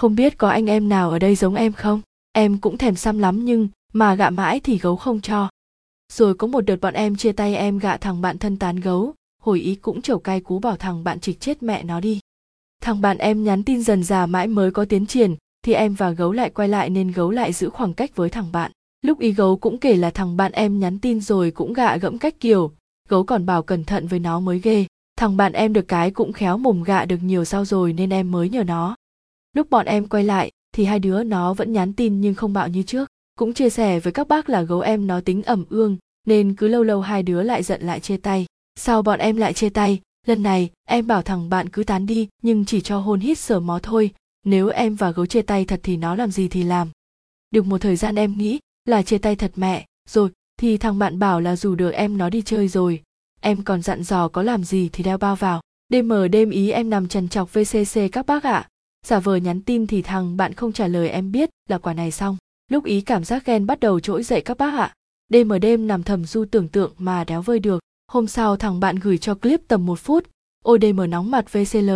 không biết có anh em nào ở đây giống em không? Em cũng thèm xăm lắm nhưng mà gạ mãi thì gấu không cho. Rồi có một đợt bọn em chia tay em gạ thằng bạn thân tán gấu. Hồi ý cũng trầu cay cú bảo thằng bạn trịch chết mẹ nó đi. Thằng bạn em nhắn tin dần già mãi mới có tiến triển, thì em và gấu lại quay lại nên gấu lại giữ khoảng cách với thằng bạn. Lúc ý gấu cũng kể là thằng bạn em nhắn tin rồi cũng gạ gẫm cách kiểu, gấu còn bảo cẩn thận với nó mới ghê. Thằng bạn em được cái cũng khéo mồm gạ được nhiều sao rồi nên em mới nhờ nó lúc bọn em quay lại, thì hai đứa nó vẫn nhắn tin nhưng không bạo như trước. Cũng chia sẻ với các bác là gấu em nó tính ẩm ương, nên cứ lâu lâu hai đứa lại giận lại chia tay. Sau bọn em lại chia tay? Lần này, em bảo thằng bạn cứ tán đi, nhưng chỉ cho hôn hít sờ mó thôi. Nếu em và gấu chia tay thật thì nó làm gì thì làm. Được một thời gian em nghĩ là chia tay thật mẹ, rồi, thì thằng bạn bảo là dù được em nó đi chơi rồi, em còn dặn dò có làm gì thì đeo bao vào. Đêm mờ đêm ý em nằm trần chọc vcc các bác ạ giả vờ nhắn tin thì thằng bạn không trả lời em biết là quả này xong. Lúc ý cảm giác ghen bắt đầu trỗi dậy các bác ạ. Đêm ở đêm nằm thầm du tưởng tượng mà đéo vơi được. Hôm sau thằng bạn gửi cho clip tầm một phút. Ôi đêm nóng mặt vcl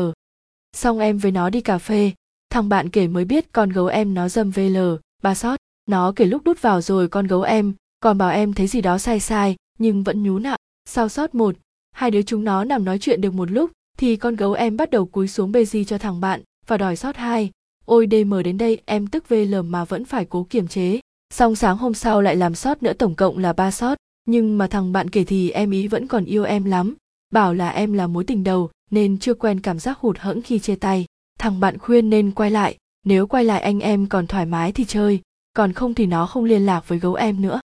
xong em với nó đi cà phê. Thằng bạn kể mới biết con gấu em nó dâm vl ba sót, nó kể lúc đút vào rồi con gấu em, còn bảo em thấy gì đó sai sai, nhưng vẫn nhú ạ. Sau sót một, hai đứa chúng nó nằm nói chuyện được một lúc, thì con gấu em bắt đầu cúi xuống bê di cho thằng bạn và đòi sót hai. Ôi dm đến đây, em tức vl mà vẫn phải cố kiềm chế. Xong sáng hôm sau lại làm sót nữa, tổng cộng là ba sót. Nhưng mà thằng bạn kể thì em ý vẫn còn yêu em lắm. Bảo là em là mối tình đầu, nên chưa quen cảm giác hụt hẫng khi chia tay. Thằng bạn khuyên nên quay lại. Nếu quay lại anh em còn thoải mái thì chơi. Còn không thì nó không liên lạc với gấu em nữa.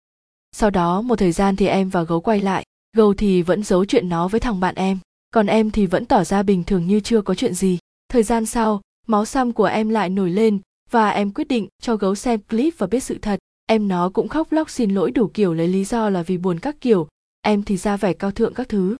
Sau đó, một thời gian thì em và gấu quay lại. Gấu thì vẫn giấu chuyện nó với thằng bạn em. Còn em thì vẫn tỏ ra bình thường như chưa có chuyện gì. Thời gian sau máu xăm của em lại nổi lên và em quyết định cho gấu xem clip và biết sự thật. Em nó cũng khóc lóc xin lỗi đủ kiểu lấy lý do là vì buồn các kiểu. Em thì ra vẻ cao thượng các thứ.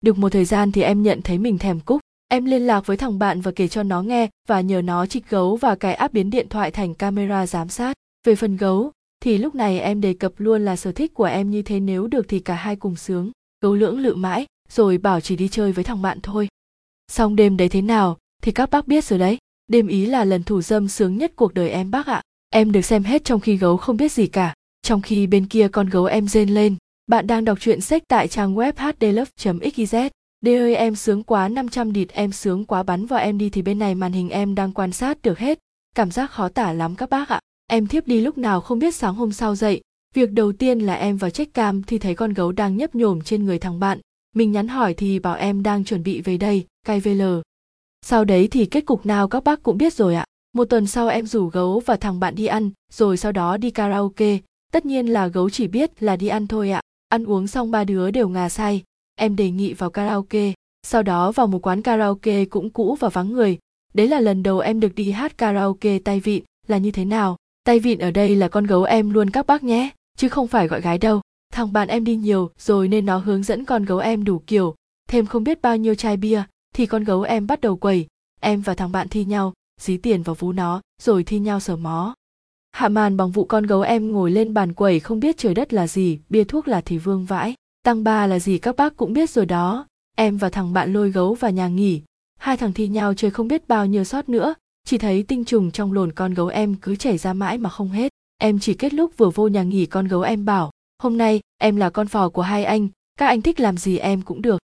Được một thời gian thì em nhận thấy mình thèm cúc. Em liên lạc với thằng bạn và kể cho nó nghe và nhờ nó trích gấu và cài áp biến điện thoại thành camera giám sát. Về phần gấu, thì lúc này em đề cập luôn là sở thích của em như thế nếu được thì cả hai cùng sướng. Gấu lưỡng lự mãi, rồi bảo chỉ đi chơi với thằng bạn thôi. Xong đêm đấy thế nào thì các bác biết rồi đấy đêm ý là lần thủ dâm sướng nhất cuộc đời em bác ạ em được xem hết trong khi gấu không biết gì cả trong khi bên kia con gấu em rên lên bạn đang đọc truyện sách tại trang web hdlove.xyz D ơi em sướng quá 500 địt em sướng quá bắn vào em đi thì bên này màn hình em đang quan sát được hết. Cảm giác khó tả lắm các bác ạ. Em thiếp đi lúc nào không biết sáng hôm sau dậy. Việc đầu tiên là em vào check cam thì thấy con gấu đang nhấp nhổm trên người thằng bạn. Mình nhắn hỏi thì bảo em đang chuẩn bị về đây, cay VL. Sau đấy thì kết cục nào các bác cũng biết rồi ạ. Một tuần sau em rủ gấu và thằng bạn đi ăn, rồi sau đó đi karaoke. Tất nhiên là gấu chỉ biết là đi ăn thôi ạ. Ăn uống xong ba đứa đều ngà say, em đề nghị vào karaoke. Sau đó vào một quán karaoke cũng cũ và vắng người. Đấy là lần đầu em được đi hát karaoke tay vịn. Là như thế nào? Tay vịn ở đây là con gấu em luôn các bác nhé. Chứ không phải gọi gái đâu. Thằng bạn em đi nhiều rồi nên nó hướng dẫn con gấu em đủ kiểu. Thêm không biết bao nhiêu chai bia thì con gấu em bắt đầu quẩy, em và thằng bạn thi nhau dí tiền vào vú nó, rồi thi nhau sờ mó. Hạ màn bằng vụ con gấu em ngồi lên bàn quẩy không biết trời đất là gì, bia thuốc là thì vương vãi. Tăng ba là gì các bác cũng biết rồi đó. Em và thằng bạn lôi gấu vào nhà nghỉ. Hai thằng thi nhau chơi không biết bao nhiêu sót nữa. Chỉ thấy tinh trùng trong lồn con gấu em cứ chảy ra mãi mà không hết. Em chỉ kết lúc vừa vô nhà nghỉ con gấu em bảo, hôm nay, em là con phò của hai anh, các anh thích làm gì em cũng được.